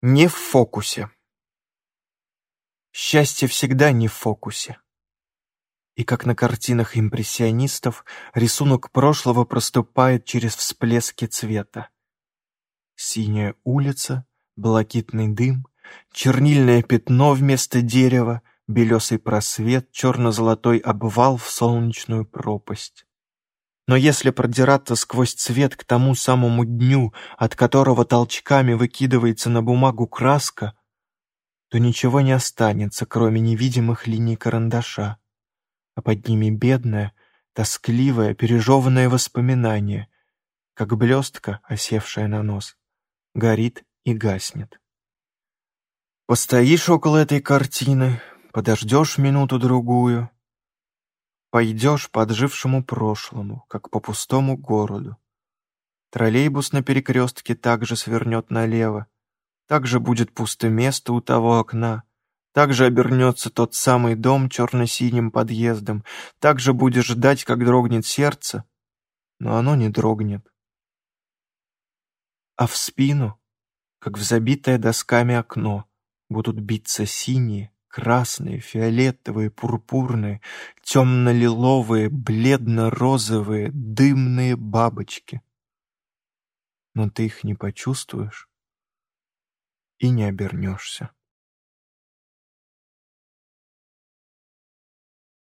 Не в фокусе. Счастье всегда не в фокусе. И как на картинах импрессионистов, рисунок прошлого проступает через всплески цвета. Синяя улица, блакитный дым, чернильное пятно вместо дерева, белесый просвет, черно-золотой обвал в солнечную пропасть. Но если продираться сквозь цвет к тому самому дню, от которого толчками выкидывается на бумагу краска, то ничего не останется, кроме невидимых линий карандаша, а под ними бедное, тоскливое, пережеванное воспоминание, как блестка, осевшая на нос, горит и гаснет. Постоишь около этой картины, подождешь минуту-другую, Пойдешь по отжившему прошлому, как по пустому городу. Троллейбус на перекрестке также свернет налево, также будет пусто место у того окна, также обернется тот самый дом черно-синим подъездом, также будешь ждать, как дрогнет сердце, но оно не дрогнет. А в спину, как в забитое досками окно, будут биться синие, красные, фиолетовые, пурпурные, темно-лиловые, бледно-розовые, дымные бабочки. Но ты их не почувствуешь и не обернешься.